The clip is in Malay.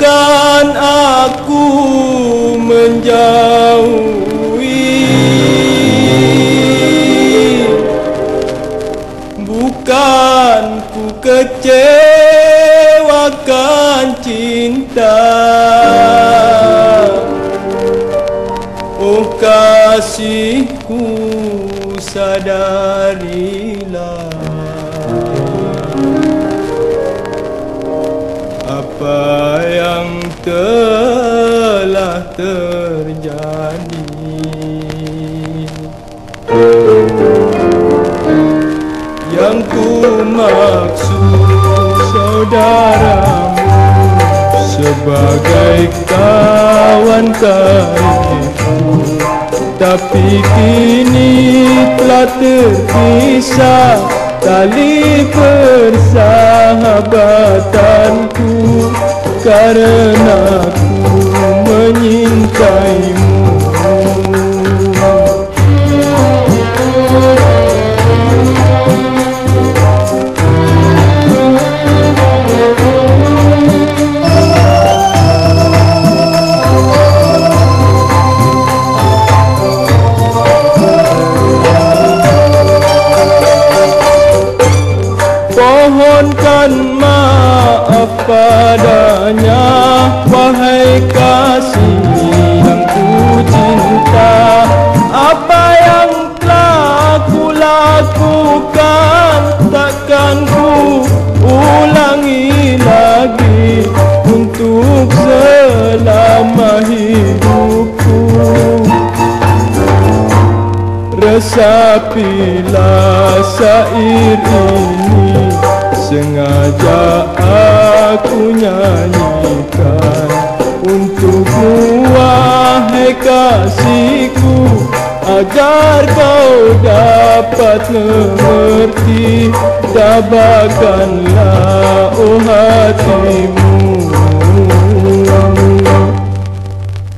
Bukan aku menjauhi. Bukan ku kecewakan cinta. Oh kasihku sadarilah. Yang telah terjadi. Yang ku maksud saudaramu Sebagai kawan karibku Tapi kini telah terpisah Tali persahabatanku Karena ku menyintaimu. Pohonkan maaf Wahai kasih yang ku cinta Apa yang telah ku lakukan Takkan ku ulangi lagi Untuk selama hidupku. Resapilah sair ini Sengaja aku nyanyikan kasihku Agar kau dapat mengerti Dabakanlah oh hatimu